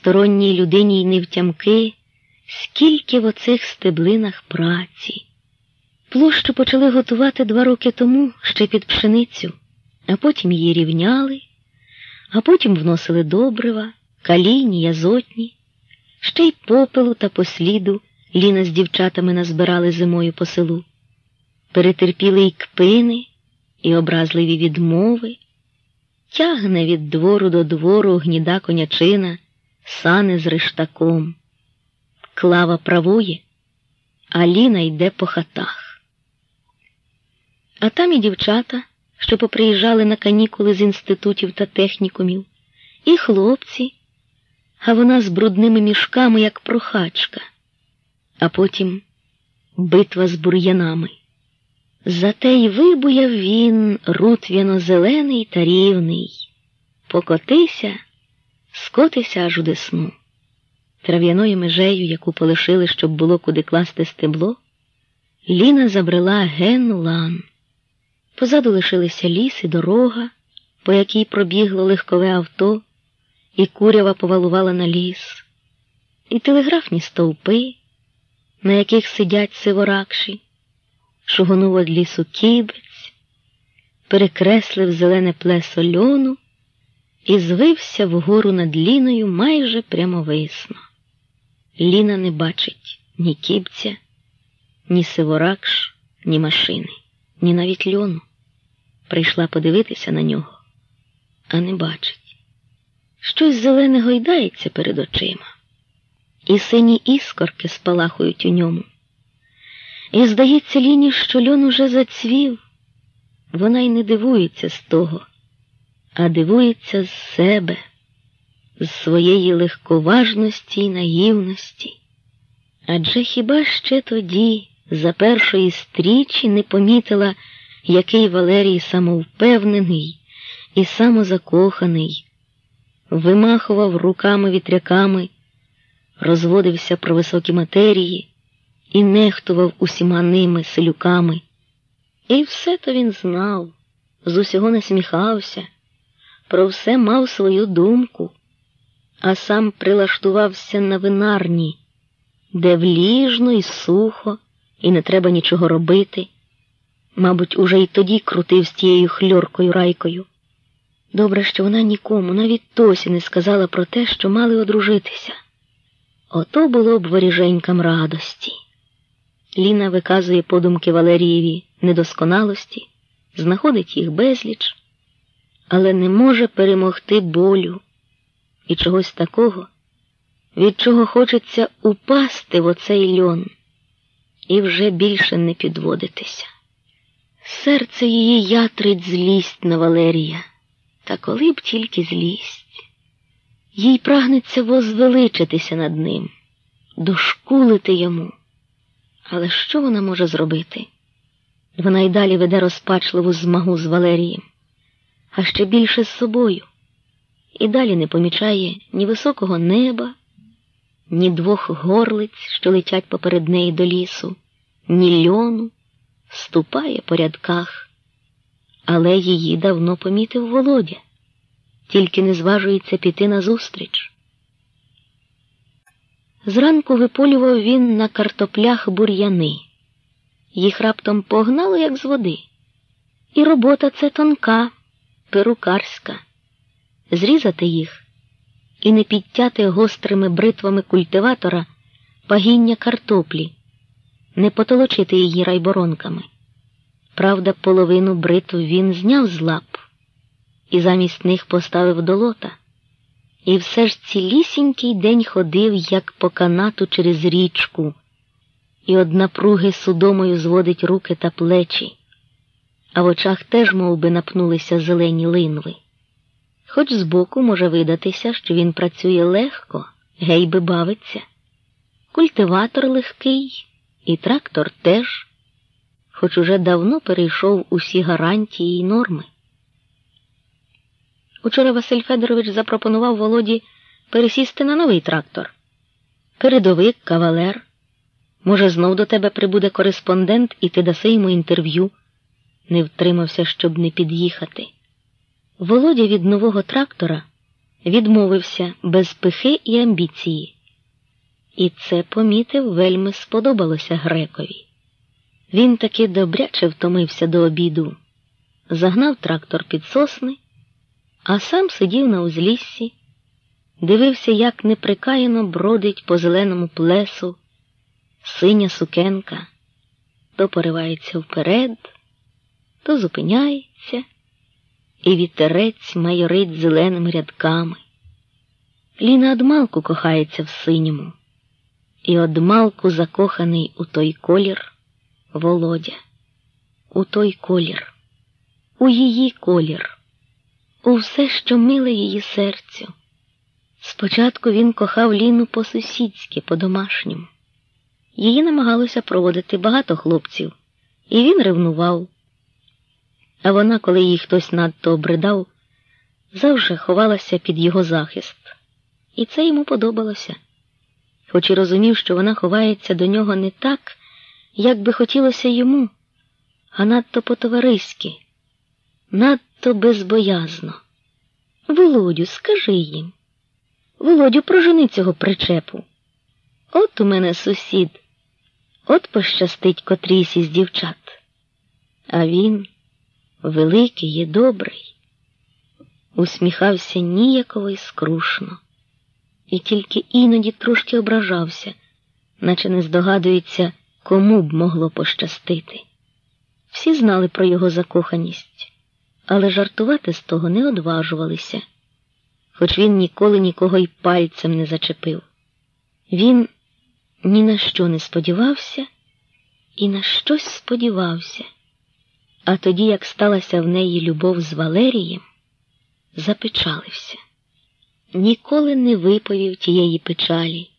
сторонній людині й невтямки, скільки в оцих стеблинах праці. Площу почали готувати два роки тому ще під пшеницю, а потім її рівняли, а потім вносили добрива, калійні, язотні, ще й попелу та посліду Ліна з дівчатами назбирали зимою по селу. Перетерпіли й кпини, і образливі відмови, тягне від двору до двору гніда конячина, сани з рештаком. Клава правує, а Ліна йде по хатах. А там і дівчата, що поприїжджали на канікули з інститутів та технікумів, і хлопці, а вона з брудними мішками, як прохачка, а потім битва з бур'янами. Зате й вибуяв він рутвяно-зелений та рівний. Покотися, скотися аж у десну. Трав'яною межею, яку полишили, щоб було куди класти стебло, Ліна забрела ген лан. Позаду лишилися ліс і дорога, по якій пробігло легкове авто, і курява повалувала на ліс, і телеграфні стовпи, на яких сидять сиворакші шугонув од лісу кібець, перекреслив зелене плесо льону і звився вгору над ліною майже прямовисно. Ліна не бачить ні кібця, ні сиворакш, ні машини, ні навіть льону. Прийшла подивитися на нього, а не бачить. Щось зелене гойдається перед очима, і сині іскорки спалахують у ньому. І здається Ліні, що льон уже зацвів. Вона й не дивується з того, а дивується з себе, з своєї легковажності й наївності. Адже хіба ще тоді, за першої стрічі, не помітила, який Валерій самовпевнений і самозакоханий, вимахував руками вітряками, розводився про високі матерії і нехтував усіма ними селюками. І все то він знав, з усього насміхався, про все мав свою думку, а сам прилаштувався на винарні, де вліжно і сухо, і не треба нічого робити. Мабуть, уже й тоді крутив з тією хльоркою райкою. Добре, що вона нікому, навіть Тосі, не сказала про те, що мали одружитися. Ото було б воріженькам радості. Ліна виказує подумки Валерієві недосконалості, знаходить їх безліч, але не може перемогти болю і чогось такого, від чого хочеться упасти в оцей льон і вже більше не підводитися. Серце її ятрить злість на Валерія, та коли б тільки злість, їй прагнеться возвеличитися над ним, дошкулити йому. Але що вона може зробити? Вона й далі веде розпачливу змагу з Валерієм, а ще більше з собою, і далі не помічає ні високого неба, ні двох горлиць, що летять поперед неї до лісу, ні льону, ступає по рядках, але її давно помітив Володя, тільки не зважується піти назустріч. Зранку виполював він на картоплях бур'яни. Їх раптом погнало, як з води. І робота це тонка, перукарська. Зрізати їх і не підтяти гострими бритвами культиватора пагіння картоплі, не потолочити її райборонками. Правда, половину бритв він зняв з лап і замість них поставив долота. І все ж цілісінький день ходив, як по канату через річку, і од напруги судомою зводить руки та плечі, а в очах теж мов би, напнулися зелені линви. Хоч збоку може видатися, що він працює легко, гей би бавиться. Культиватор легкий, і трактор теж, хоч уже давно перейшов усі гарантії й норми. Учора Василь Федорович запропонував Володі пересісти на новий трактор. Передовик, кавалер. Може, знов до тебе прибуде кореспондент, і ти даси йому інтерв'ю. Не втримався, щоб не під'їхати. Володя від нового трактора відмовився без пихи і амбіції. І це помітив, вельми сподобалося грекові. Він таки добряче втомився до обіду, загнав трактор під сосни, а сам сидів на узліссі, дивився, як неприкаяно бродить по зеленому плесу, синя сукенка, то поривається вперед, то зупиняється, і вітерець майорить зеленими рядками. Ліна одмалку кохається в синьому, і одмалку закоханий у той колір Володя, у той колір, у її колір, у все, що миле її серцю. Спочатку він кохав Ліну по-сусідськи, по-домашньому. Її намагалося проводити багато хлопців, і він ревнував. А вона, коли їй хтось надто обридав, завжди ховалася під його захист, і це йому подобалося, хоч і розумів, що вона ховається до нього не так, як би хотілося йому, а надто по-товариськи, надто безбоязно. Володю, скажи їм. Володю, прожени цього причепу. От у мене сусід, от пощастить котрійсь із дівчат. А він великий і добрий, усміхався ніяково й скрушно, і тільки іноді трошки ображався, наче не здогадується, кому б могло пощастити. Всі знали про його закоханість, але жартувати з того не одважувалися, хоч він ніколи нікого й пальцем не зачепив. Він ні на що не сподівався і на щось сподівався. А тоді, як сталася в неї любов з Валерієм, запечалився, ніколи не виповів тієї печалі,